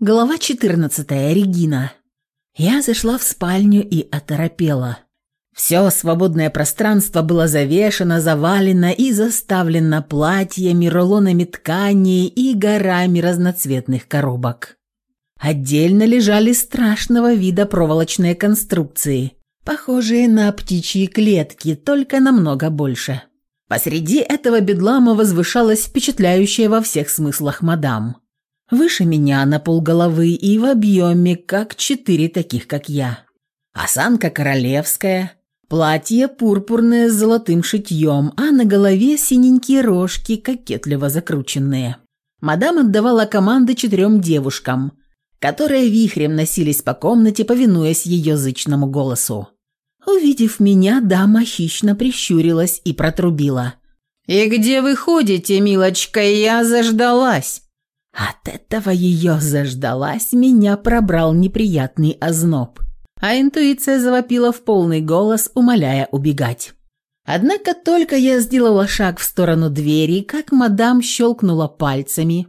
Глава 14. Регина. Я зашла в спальню и оторопела. Все свободное пространство было завешено, завалено и заставлено платьями, рулонами тканей и горами разноцветных коробок. Отдельно лежали страшного вида проволочные конструкции, похожие на птичьи клетки, только намного больше. Посреди этого бедлама возвышалась впечатляющая во всех смыслах мадам – выше меня на полголовы и в объеме, как четыре таких, как я. Осанка королевская, платье пурпурное с золотым шитьем, а на голове синенькие рожки, кокетливо закрученные. Мадам отдавала команды четырем девушкам, которые вихрем носились по комнате, повинуясь ее зычному голосу. Увидев меня, дама хищно прищурилась и протрубила. «И где вы ходите, милочка? Я заждалась!» От этого ее заждалась, меня пробрал неприятный озноб. А интуиция завопила в полный голос, умоляя убегать. Однако только я сделала шаг в сторону двери, как мадам щелкнула пальцами.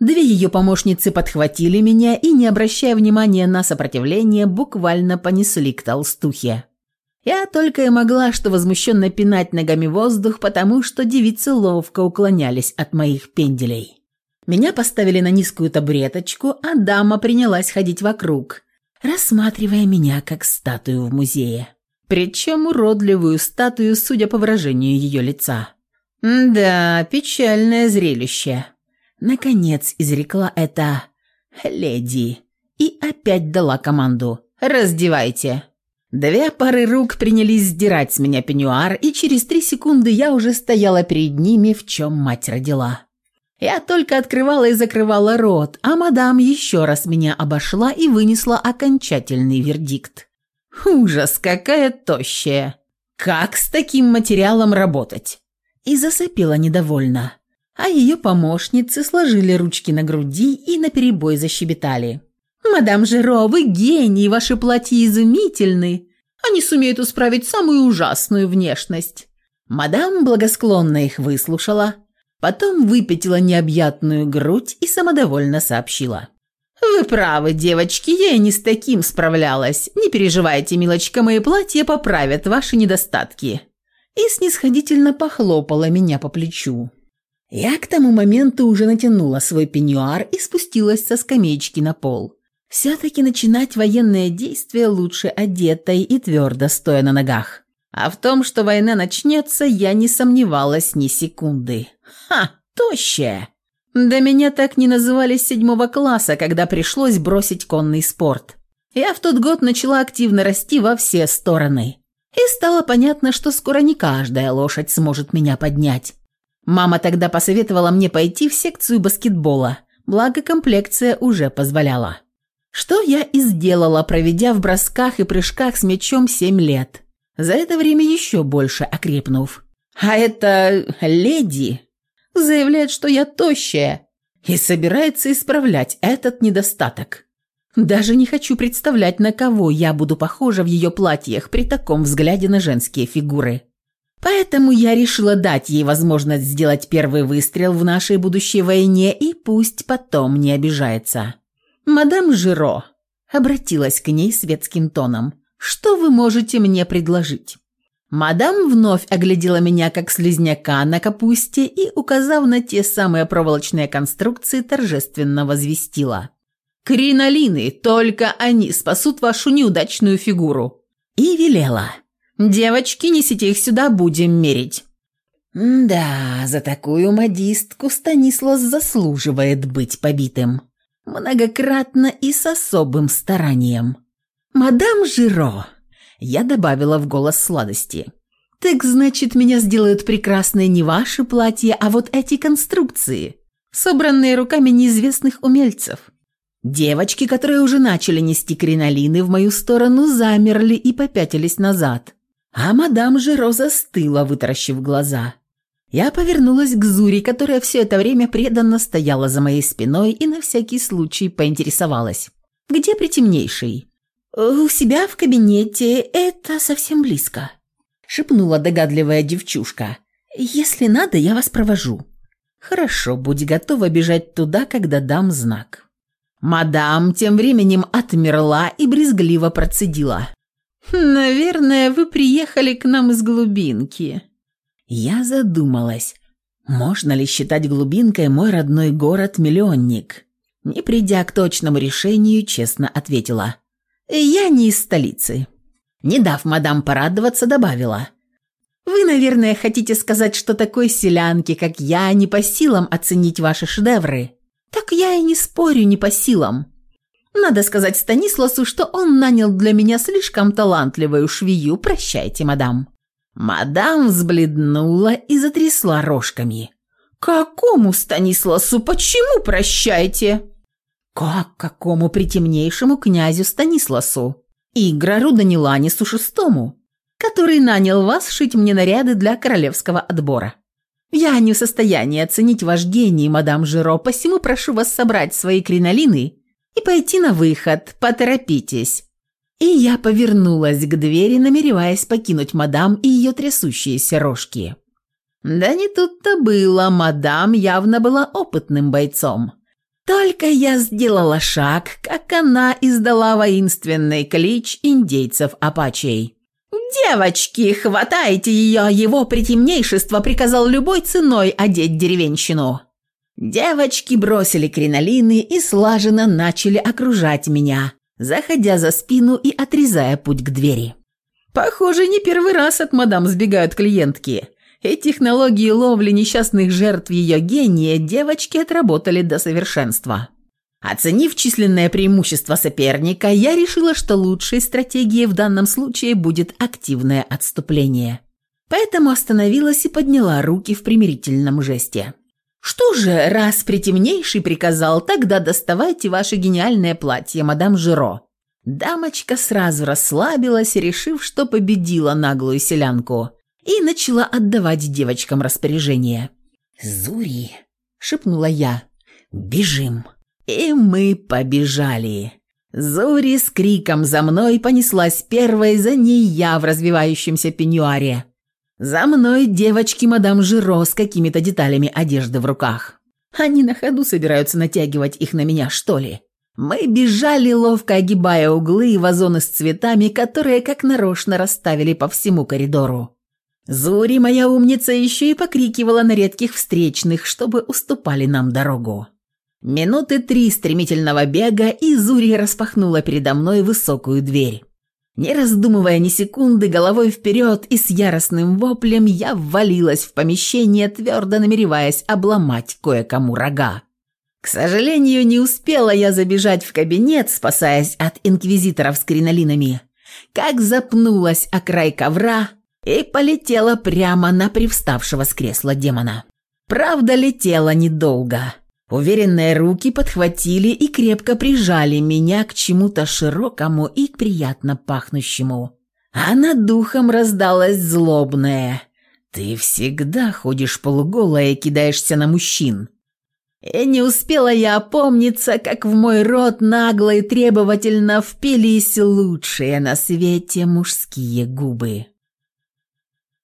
Две ее помощницы подхватили меня и, не обращая внимания на сопротивление, буквально понесли к толстухе. Я только и могла что возмущенно пинать ногами воздух, потому что девицы ловко уклонялись от моих пенделей. Меня поставили на низкую табуреточку, а дама принялась ходить вокруг, рассматривая меня как статую в музее. Причем уродливую статую, судя по выражению ее лица. «Да, печальное зрелище». Наконец изрекла это «леди» и опять дала команду «раздевайте». Две пары рук принялись сдирать с меня пеньюар, и через три секунды я уже стояла перед ними, в чем мать родила. Я только открывала и закрывала рот, а мадам еще раз меня обошла и вынесла окончательный вердикт. «Ужас, какая тощая! Как с таким материалом работать?» И засопела недовольно. А ее помощницы сложили ручки на груди и наперебой защебетали. «Мадам Жиро, вы гений, ваши платья изумительны! Они сумеют исправить самую ужасную внешность!» Мадам благосклонно их выслушала – Потом выпятила необъятную грудь и самодовольно сообщила. «Вы правы, девочки, я и не с таким справлялась. Не переживайте, милочка, мои платья поправят ваши недостатки». И снисходительно похлопала меня по плечу. Я к тому моменту уже натянула свой пеньюар и спустилась со скамеечки на пол. Все-таки начинать военное действие лучше одетой и твердо стоя на ногах. А в том, что война начнется, я не сомневалась ни секунды. Ха, тощая! Да меня так не называли с седьмого класса, когда пришлось бросить конный спорт. Я в тот год начала активно расти во все стороны. И стало понятно, что скоро не каждая лошадь сможет меня поднять. Мама тогда посоветовала мне пойти в секцию баскетбола, благо комплекция уже позволяла. Что я и сделала, проведя в бросках и прыжках с мячом семь лет – за это время еще больше окрепнув. А эта леди заявляет, что я тощая и собирается исправлять этот недостаток. Даже не хочу представлять, на кого я буду похожа в ее платьях при таком взгляде на женские фигуры. Поэтому я решила дать ей возможность сделать первый выстрел в нашей будущей войне и пусть потом не обижается. Мадам Жиро обратилась к ней светским тоном – что вы можете мне предложить?» Мадам вновь оглядела меня как слизняка на капусте и, указав на те самые проволочные конструкции, торжественно возвестила. «Кринолины, только они спасут вашу неудачную фигуру!» И велела. «Девочки, несите их сюда, будем мерить!» «Да, за такую модистку Станислав заслуживает быть побитым. Многократно и с особым старанием». «Мадам Жиро!» Я добавила в голос сладости. «Так значит, меня сделают прекрасные не ваши платья, а вот эти конструкции, собранные руками неизвестных умельцев». Девочки, которые уже начали нести кринолины в мою сторону, замерли и попятились назад. А мадам Жиро застыла, вытаращив глаза. Я повернулась к Зури, которая все это время преданно стояла за моей спиной и на всякий случай поинтересовалась. «Где притемнейший?» Э, у себя в кабинете это совсем близко», – шепнула догадливая девчушка. «Если надо, я вас провожу». «Хорошо, будь готова бежать туда, когда дам знак». Мадам тем временем отмерла и брезгливо процедила. «Наверное, вы приехали к нам из глубинки». Я задумалась, можно ли считать глубинкой мой родной город-миллионник? Не придя к точному решению, честно ответила. Я не из столицы». Не дав мадам порадоваться, добавила. «Вы, наверное, хотите сказать, что такой селянке, как я, не по силам оценить ваши шедевры?» «Так я и не спорю, не по силам. Надо сказать Станисласу, что он нанял для меня слишком талантливую швею, прощайте, мадам». Мадам взбледнула и затрясла рожками. «Какому Станисласу? Почему прощайте?» Как какому притемнейшему князю Станисласу? И Грару Даниланису шестому, который нанял вас шить мне наряды для королевского отбора. Я не в состоянии оценить ваш гений, мадам Жиро, посему прошу вас собрать свои кринолины и пойти на выход, поторопитесь». И я повернулась к двери, намереваясь покинуть мадам и ее трясущиеся рожки. Да не тут-то было, мадам явно была опытным бойцом. Только я сделала шаг, как она издала воинственный клич индейцев-апачей. «Девочки, хватайте ее! Его притемнейшество приказал любой ценой одеть деревенщину!» Девочки бросили кринолины и слаженно начали окружать меня, заходя за спину и отрезая путь к двери. «Похоже, не первый раз от мадам сбегают клиентки и технологии ловли несчастных жертв ее гения девочки отработали до совершенства. Оценив численное преимущество соперника, я решила, что лучшей стратегией в данном случае будет активное отступление. Поэтому остановилась и подняла руки в примирительном жесте. «Что же, раз притемнейший приказал, тогда доставайте ваше гениальное платье, мадам Жиро». Дамочка сразу расслабилась, решив, что победила наглую селянку – и начала отдавать девочкам распоряжение. «Зури!» – шепнула я. «Бежим!» И мы побежали. Зури с криком за мной понеслась первой, за ней я в развивающемся пеньюаре. За мной девочки мадам Жиро с какими-то деталями одежды в руках. Они на ходу собираются натягивать их на меня, что ли? Мы бежали, ловко огибая углы и вазоны с цветами, которые как нарочно расставили по всему коридору. Зури, моя умница еще и покрикивала на редких встречных, чтобы уступали нам дорогу. Минуты три стремительного бега, и Зури распахнула передо мной высокую дверь. Не раздумывая ни секунды, головой вперед и с яростным воплем я ввалилась в помещение, твердо намереваясь обломать кое-кому рога. К сожалению, не успела я забежать в кабинет, спасаясь от инквизиторов с кринолинами, как запнулась о край ковра – и полетела прямо на привставшего с кресла демона. Правда, летела недолго. Уверенные руки подхватили и крепко прижали меня к чему-то широкому и приятно пахнущему. А над духом раздалось злобное. «Ты всегда ходишь полуголая и кидаешься на мужчин». И не успела я опомниться, как в мой рот нагло и требовательно впились лучшие на свете мужские губы.